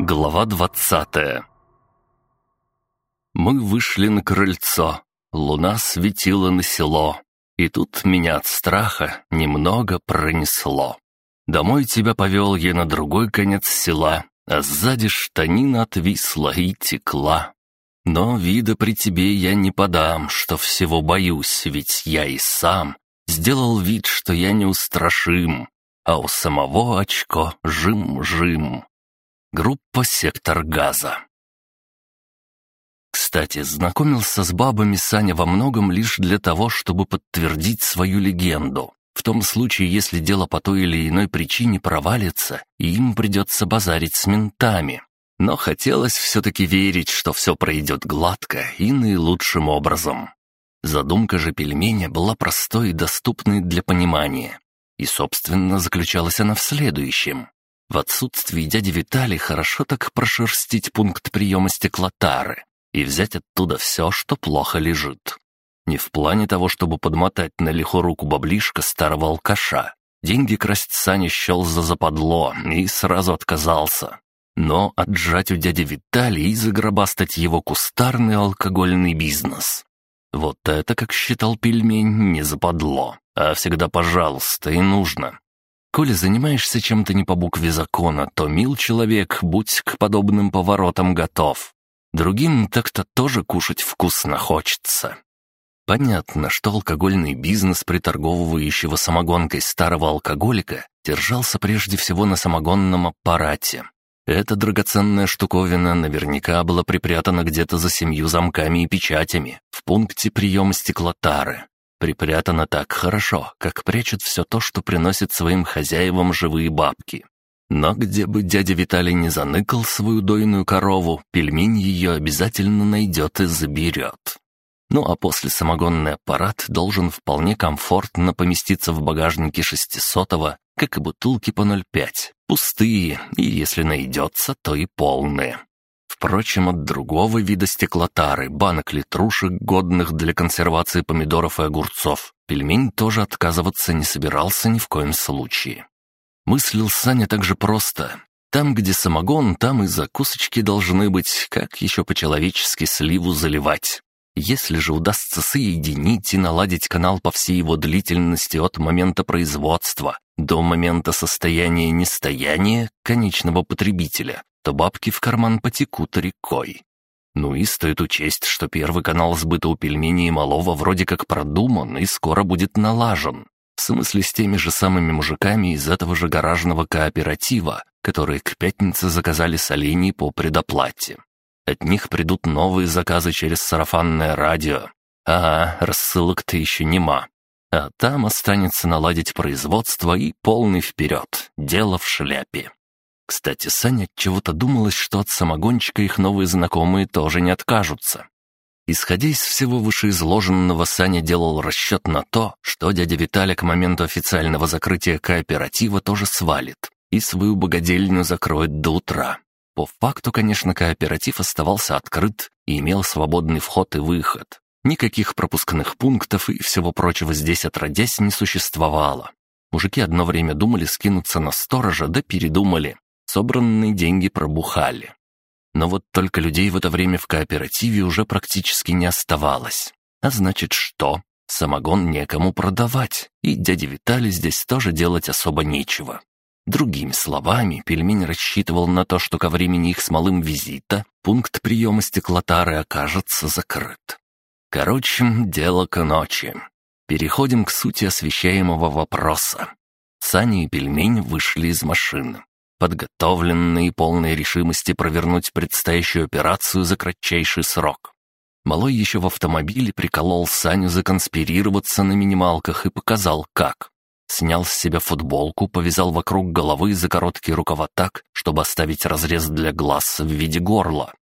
Глава двадцатая Мы вышли на крыльцо. Луна светила на село. И тут меня от страха немного пронесло. Домой тебя повел я на другой конец села, а сзади штанина отвисла и текла. Но вида при тебе я не подам, что всего боюсь, ведь я и сам сделал вид, что я неустрашим, а у самого очко жим-жим. Группа «Сектор газа». Кстати, знакомился с бабами Саня во многом лишь для того, чтобы подтвердить свою легенду. В том случае, если дело по той или иной причине провалится, и им придется базарить с ментами. Но хотелось все-таки верить, что все пройдет гладко и наилучшим образом. Задумка же пельменя была простой и доступной для понимания. И, собственно, заключалась она в следующем. В отсутствии дяди Виталий хорошо так прошерстить пункт приема стеклотары и взять оттуда все, что плохо лежит. Не в плане того, чтобы подмотать на лихо руку баблишка старого алкаша. Деньги красть Саня счел за западло и сразу отказался. Но отжать у дяди Виталия и загробастать его кустарный алкогольный бизнес. Вот это, как считал пельмень, не западло, а всегда пожалуйста и нужно. Коли занимаешься чем-то не по букве закона, то, мил человек, будь к подобным поворотам готов. Другим так-то тоже кушать вкусно хочется. Понятно, что алкогольный бизнес приторговывающего самогонкой старого алкоголика держался прежде всего на самогонном аппарате. Эта драгоценная штуковина наверняка была припрятана где-то за семью замками и печатями в пункте приема стеклотары. Припрятано так хорошо, как прячут все то, что приносит своим хозяевам живые бабки. Но где бы дядя Виталий не заныкал свою дойную корову, пельмень ее обязательно найдет и заберет. Ну а после самогонный аппарат должен вполне комфортно поместиться в багажнике шестисотого, как и бутылки по 0,5, пустые, и если найдется, то и полные. Впрочем, от другого вида стеклотары, банок литрушек, годных для консервации помидоров и огурцов, пельмень тоже отказываться не собирался ни в коем случае. Мыслил Саня так же просто. Там, где самогон, там и закусочки должны быть, как еще по-человечески сливу заливать. Если же удастся соединить и наладить канал по всей его длительности от момента производства до момента состояния нестояния конечного потребителя, то бабки в карман потекут рекой. Ну и стоит учесть, что первый канал сбыта у пельменей малого вроде как продуман и скоро будет налажен. В смысле с теми же самыми мужиками из этого же гаражного кооператива, которые к пятнице заказали солений по предоплате. От них придут новые заказы через сарафанное радио. Ага, рассылок-то еще нема. А там останется наладить производство и полный вперед. Дело в шляпе. Кстати, Саня чего-то думалось, что от самогончика их новые знакомые тоже не откажутся. Исходя из всего вышеизложенного, Саня делал расчет на то, что дядя Виталий к моменту официального закрытия кооператива тоже свалит и свою богадельню закроет до утра. По факту, конечно, кооператив оставался открыт и имел свободный вход и выход. Никаких пропускных пунктов и всего прочего здесь отродясь не существовало. Мужики одно время думали скинуться на сторожа, да передумали. Собранные деньги пробухали. Но вот только людей в это время в кооперативе уже практически не оставалось. А значит что? Самогон некому продавать, и дяде Виталий здесь тоже делать особо нечего. Другими словами, пельмень рассчитывал на то, что ко времени их с малым визита пункт приема стеклотары окажется закрыт. Короче, дело к ночи. Переходим к сути освещаемого вопроса. Саня и пельмень вышли из машины, подготовленные и полной решимости провернуть предстоящую операцию за кратчайший срок. Малой еще в автомобиле приколол Саню законспирироваться на минималках и показал, как. Снял с себя футболку, повязал вокруг головы за короткие рукава так, чтобы оставить разрез для глаз в виде горла.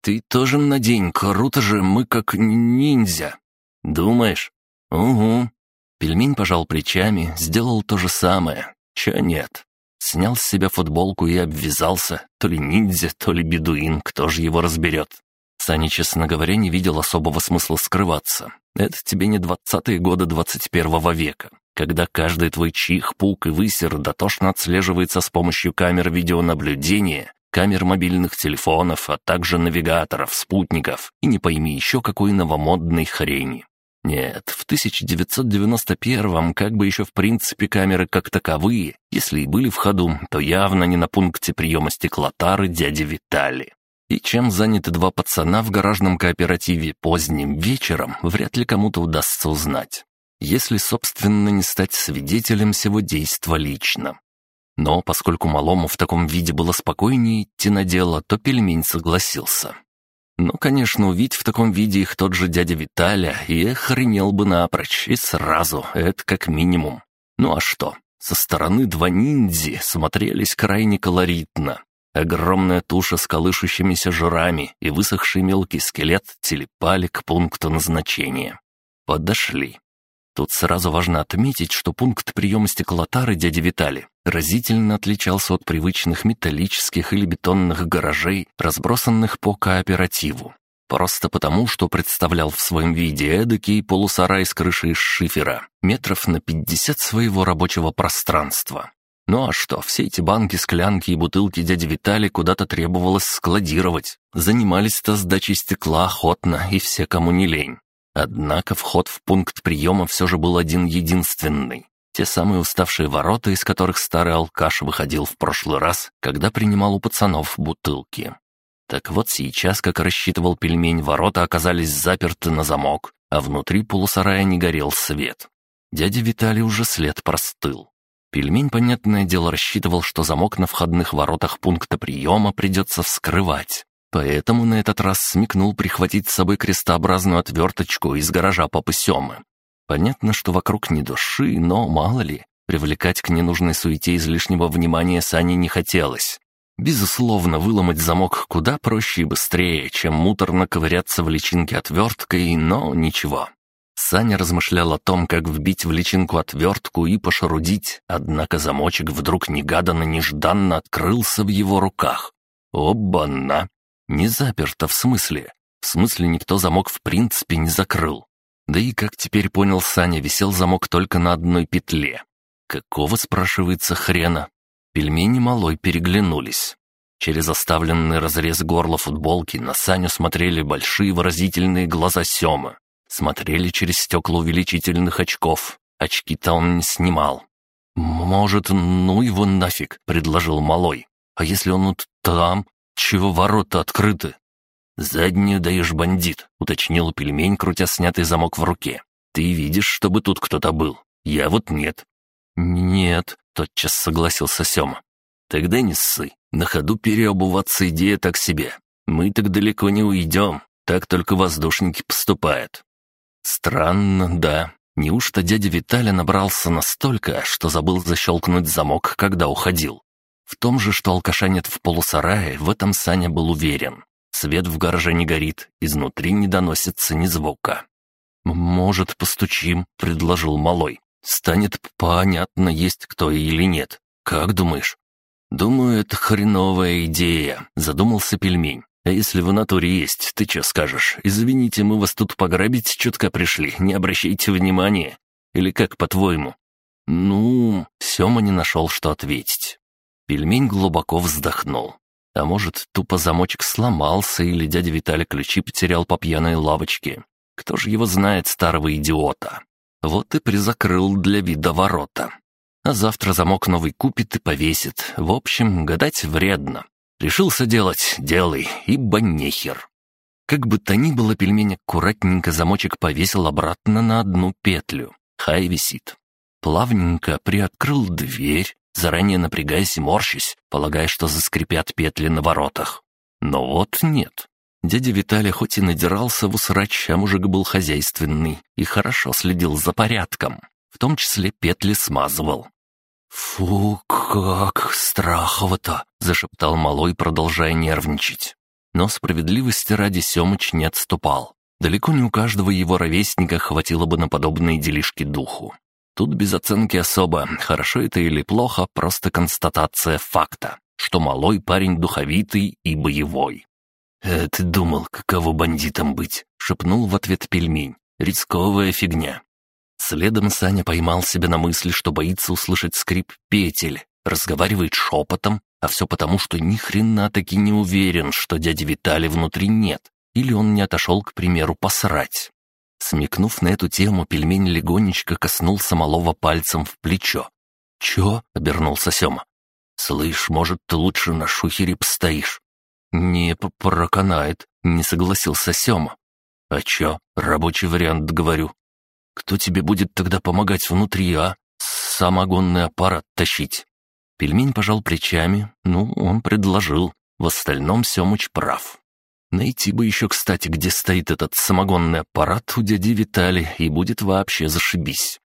«Ты тоже надень, круто же, мы как ниндзя». «Думаешь?» «Угу». Пельмень пожал плечами, сделал то же самое. Чё нет? Снял с себя футболку и обвязался. То ли ниндзя, то ли бедуин, кто же его разберет. Саня, честно говоря, не видел особого смысла скрываться. Это тебе не двадцатые годы двадцать первого века когда каждый твой чих, пук и высер дотошно отслеживается с помощью камер видеонаблюдения, камер мобильных телефонов, а также навигаторов, спутников и не пойми еще какой новомодной хрени. Нет, в 1991-м как бы еще в принципе камеры как таковые, если и были в ходу, то явно не на пункте приема стеклотары дяди Витали. И чем заняты два пацана в гаражном кооперативе поздним вечером, вряд ли кому-то удастся узнать. Если, собственно, не стать свидетелем всего действа лично. Но поскольку малому в таком виде было спокойнее идти на дело, то пельмень согласился. Ну, конечно, увидеть в таком виде их тот же дядя Виталя и охренел бы напрочь, и сразу, это как минимум. Ну а что, со стороны два ниндзи смотрелись крайне колоритно. Огромная туша с колышущимися жирами и высохший мелкий скелет телепали к пункту назначения. Подошли. Тут сразу важно отметить, что пункт приема стеклотары дяди Витали разительно отличался от привычных металлических или бетонных гаражей, разбросанных по кооперативу. Просто потому, что представлял в своем виде эдакий полусарай с крышей из шифера, метров на 50 своего рабочего пространства. Ну а что, все эти банки, склянки и бутылки дяди Витали куда-то требовалось складировать. Занимались-то сдачей стекла охотно и все, кому не лень. Однако вход в пункт приема все же был один единственный. Те самые уставшие ворота, из которых старый алкаш выходил в прошлый раз, когда принимал у пацанов бутылки. Так вот сейчас, как рассчитывал пельмень, ворота оказались заперты на замок, а внутри полусарая не горел свет. Дядя Виталий уже след простыл. Пельмень, понятное дело, рассчитывал, что замок на входных воротах пункта приема придется вскрывать. Поэтому на этот раз смекнул прихватить с собой крестообразную отверточку из гаража папы Семы. Понятно, что вокруг не души, но мало ли, привлекать к ненужной суете излишнего внимания Сане не хотелось. Безусловно, выломать замок куда проще и быстрее, чем муторно ковыряться в личинке отверткой, но ничего. Саня размышлял о том, как вбить в личинку отвертку и пошарудить, однако замочек вдруг негаданно-нежданно открылся в его руках. Оба-на! Не заперто в смысле. В смысле никто замок в принципе не закрыл. Да и, как теперь понял Саня, висел замок только на одной петле. Какого, спрашивается, хрена? Пельмени малой переглянулись. Через оставленный разрез горла футболки на Саню смотрели большие выразительные глаза Семы. Смотрели через стекла увеличительных очков. Очки-то он не снимал. «Может, ну его нафиг», — предложил малой. «А если он вот там, «Чего ворота открыты?» «Заднюю даешь, бандит», — уточнил пельмень, крутя снятый замок в руке. «Ты видишь, чтобы тут кто-то был. Я вот нет». «Нет», — тотчас согласился Сёма. «Тогда не ссы. На ходу переобуваться идея так себе. Мы так далеко не уйдем. Так только воздушники поступают». «Странно, да. Неужто дядя Виталя набрался настолько, что забыл защелкнуть замок, когда уходил? В том же, что алкаша нет в полусарае, в этом Саня был уверен. Свет в гараже не горит, изнутри не доносится ни звука. «Может, постучим?» — предложил малой. «Станет понятно, есть кто или нет. Как думаешь?» «Думаю, это хреновая идея», — задумался пельмень. «А если в натуре есть, ты что скажешь? Извините, мы вас тут пограбить чутка пришли, не обращайте внимания. Или как, по-твоему?» «Ну...» — Сёма не нашел, что ответить. Пельмень глубоко вздохнул. А может, тупо замочек сломался, или дядя Виталий ключи потерял по пьяной лавочке. Кто же его знает, старого идиота? Вот и призакрыл для вида ворота. А завтра замок новый купит и повесит. В общем, гадать вредно. Решился делать — делай, ибо нехер. Как бы то ни было, пельмень аккуратненько замочек повесил обратно на одну петлю. Хай висит. Плавненько приоткрыл дверь, заранее напрягаясь и морщись, полагая, что заскрипят петли на воротах. Но вот нет. Дядя Виталий хоть и надирался в усрач, а мужик был хозяйственный и хорошо следил за порядком, в том числе петли смазывал. «Фу, как страхово-то!» — зашептал малой, продолжая нервничать. Но справедливости ради Семыч не отступал. Далеко не у каждого его ровесника хватило бы на подобные делишки духу. Тут без оценки особо, хорошо это или плохо, просто констатация факта, что малой парень духовитый и боевой. «Э, ты думал, каково бандитам быть?» — шепнул в ответ пельмень. «Рисковая фигня». Следом Саня поймал себя на мысли, что боится услышать скрип петель, разговаривает шепотом, А все потому, что ни хрена таки не уверен, что дяди Витали внутри нет. Или он не отошел, к примеру, посрать. Смекнув на эту тему, пельмень легонечко коснулся малого пальцем в плечо. «Чё?» — обернулся Сёма. «Слышь, может, ты лучше на шухере постоишь?» «Не проканает», — не согласился Сёма. «А чё? Рабочий вариант, говорю. Кто тебе будет тогда помогать внутри, а? Самогонный аппарат тащить?» Пельмень пожал плечами. Ну, он предложил. В остальном Семыч прав. Найти бы еще, кстати, где стоит этот самогонный аппарат у дяди Витали, и будет вообще зашибись.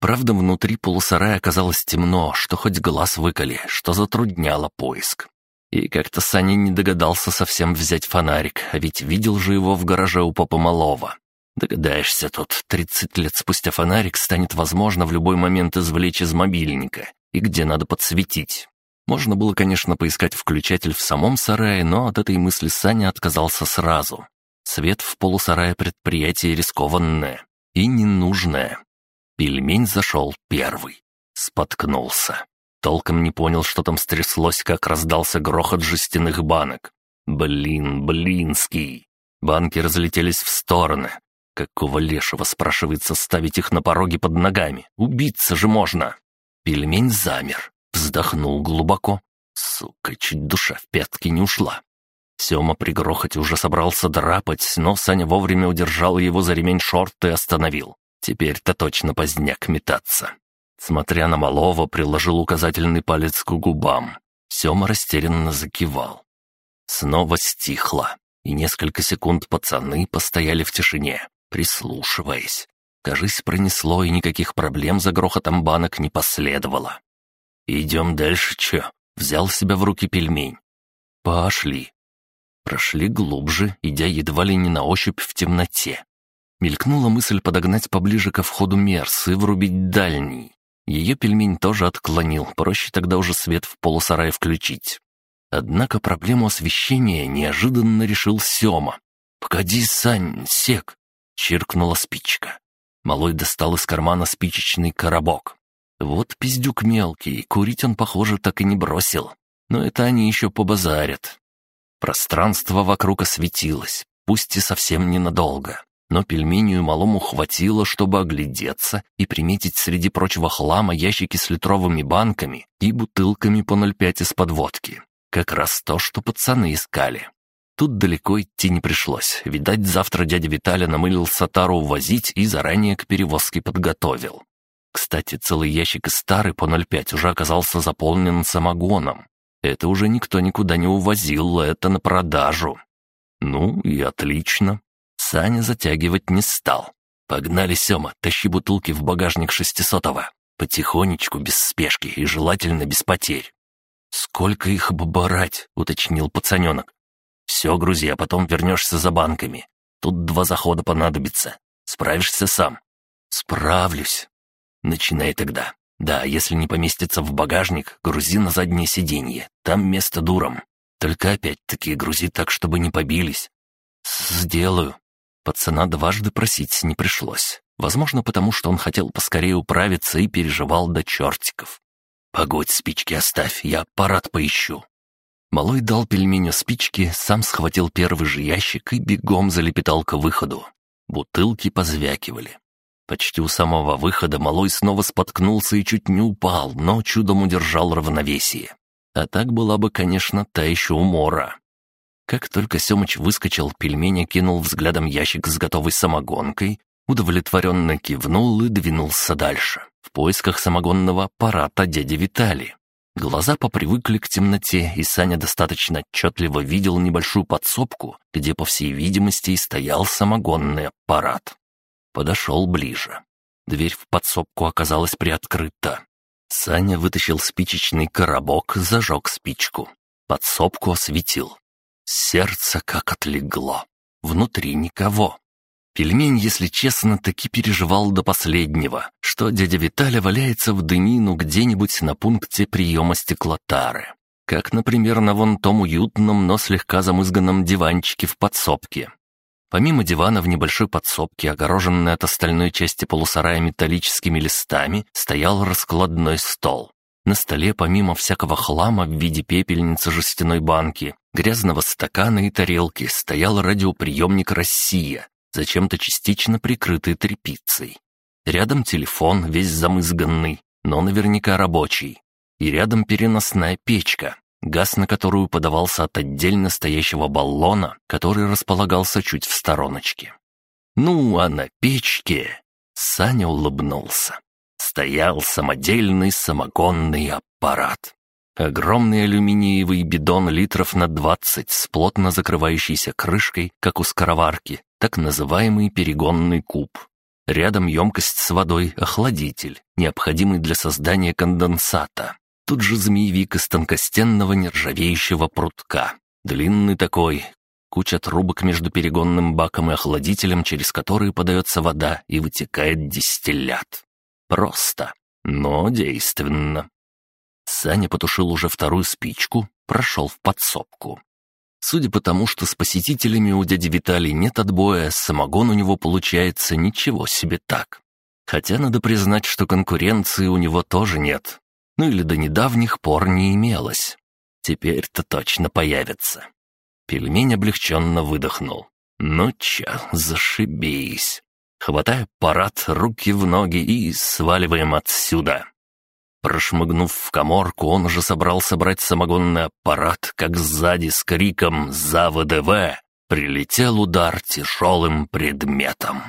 Правда, внутри полусарая оказалось темно, что хоть глаз выколи, что затрудняло поиск. И как-то Саня не догадался совсем взять фонарик, а ведь видел же его в гараже у папы Малова. Догадаешься, тут 30 лет спустя фонарик станет возможно в любой момент извлечь из мобильника, и где надо подсветить. Можно было, конечно, поискать включатель в самом сарае, но от этой мысли Саня отказался сразу. Свет в полусарае предприятие рискованное и ненужное. Пельмень зашел первый. Споткнулся. Толком не понял, что там стряслось, как раздался грохот жестяных банок. Блин, блинский. Банки разлетелись в стороны. Какого лешего, спрашивается, ставить их на пороге под ногами? Убиться же можно. Пельмень замер, вздохнул глубоко. Сука, чуть душа в пятки не ушла. Сема при грохоте уже собрался драпать, но Саня вовремя удержал его за ремень шорта и остановил. Теперь-то точно поздняк метаться. Смотря на малого, приложил указательный палец к губам. Сема растерянно закивал. Снова стихло, и несколько секунд пацаны постояли в тишине, прислушиваясь. Кажись, пронесло, и никаких проблем за грохотом банок не последовало. «Идем дальше, чё?» — взял себя в руки пельмень. «Пошли». Прошли глубже, идя едва ли не на ощупь в темноте. Мелькнула мысль подогнать поближе ко входу мерс и врубить дальний. Ее пельмень тоже отклонил, проще тогда уже свет в полусарае включить. Однако проблему освещения неожиданно решил Сёма. «Погоди, Сань, сек!» — чиркнула спичка. Малой достал из кармана спичечный коробок. Вот пиздюк мелкий, курить он, похоже, так и не бросил. Но это они еще побазарят. Пространство вокруг осветилось, пусть и совсем ненадолго. Но пельменю малому хватило, чтобы оглядеться и приметить среди прочего хлама ящики с литровыми банками и бутылками по 0,5 из подводки. Как раз то, что пацаны искали. Тут далеко идти не пришлось. Видать, завтра дядя Виталя намылил Сатару увозить и заранее к перевозке подготовил. Кстати, целый ящик из стары по 0,5 уже оказался заполнен самогоном. Это уже никто никуда не увозил, это на продажу. Ну и отлично. Саня затягивать не стал. «Погнали, Сёма, тащи бутылки в багажник шестисотого. Потихонечку, без спешки и желательно без потерь». «Сколько их брать?» — уточнил пацаненок. «Все, грузи, а потом вернешься за банками. Тут два захода понадобится. Справишься сам?» «Справлюсь». «Начинай тогда. Да, если не поместится в багажник, грузи на заднее сиденье. Там место дуром. Только опять-таки грузи так, чтобы не побились». «Сделаю». Пацана дважды просить не пришлось. Возможно, потому что он хотел поскорее управиться и переживал до чертиков. «Погодь, спички оставь, я аппарат поищу». Малой дал пельменю спички, сам схватил первый же ящик и бегом залепетал к выходу. Бутылки позвякивали. Почти у самого выхода Малой снова споткнулся и чуть не упал, но чудом удержал равновесие. А так была бы, конечно, та еще умора. Как только Семыч выскочил, пельмень кинул взглядом ящик с готовой самогонкой, удовлетворенно кивнул и двинулся дальше, в поисках самогонного аппарата дяди Виталия. Глаза попривыкли к темноте, и Саня достаточно отчетливо видел небольшую подсобку, где, по всей видимости, и стоял самогонный аппарат. Подошел ближе. Дверь в подсобку оказалась приоткрыта. Саня вытащил спичечный коробок, зажег спичку. Подсобку осветил. Сердце как отлегло. Внутри никого. Пельмень, если честно, таки переживал до последнего, что дядя Виталя валяется в дынину где-нибудь на пункте приема стеклотары. Как, например, на вон том уютном, но слегка замызганном диванчике в подсобке. Помимо дивана в небольшой подсобке, огороженной от остальной части полусарая металлическими листами, стоял раскладной стол. На столе помимо всякого хлама в виде пепельницы жестяной банки, грязного стакана и тарелки стоял радиоприемник «Россия», зачем-то частично прикрытый тряпицей. Рядом телефон, весь замызганный, но наверняка рабочий. И рядом переносная печка, газ на которую подавался от отдельно стоящего баллона, который располагался чуть в стороночке. Ну, а на печке... Саня улыбнулся. Стоял самодельный самогонный аппарат. Огромный алюминиевый бидон литров на 20 с плотно закрывающейся крышкой, как у скороварки, так называемый перегонный куб. Рядом емкость с водой, охладитель, необходимый для создания конденсата. Тут же змеевик из тонкостенного нержавеющего прутка. Длинный такой, куча трубок между перегонным баком и охладителем, через которые подается вода и вытекает дистиллят. Просто, но действенно. Саня потушил уже вторую спичку, прошел в подсобку. Судя по тому, что с посетителями у дяди Виталий нет отбоя, самогон у него получается ничего себе так. Хотя надо признать, что конкуренции у него тоже нет. Ну или до недавних пор не имелось. Теперь-то точно появится. Пельмень облегченно выдохнул. «Ну чё, зашибись!» Хватаю аппарат, руки в ноги и сваливаем отсюда. Прошмыгнув в коморку, он уже собрался брать самогонный аппарат, как сзади с криком «За ВДВ!» прилетел удар тяжелым предметом.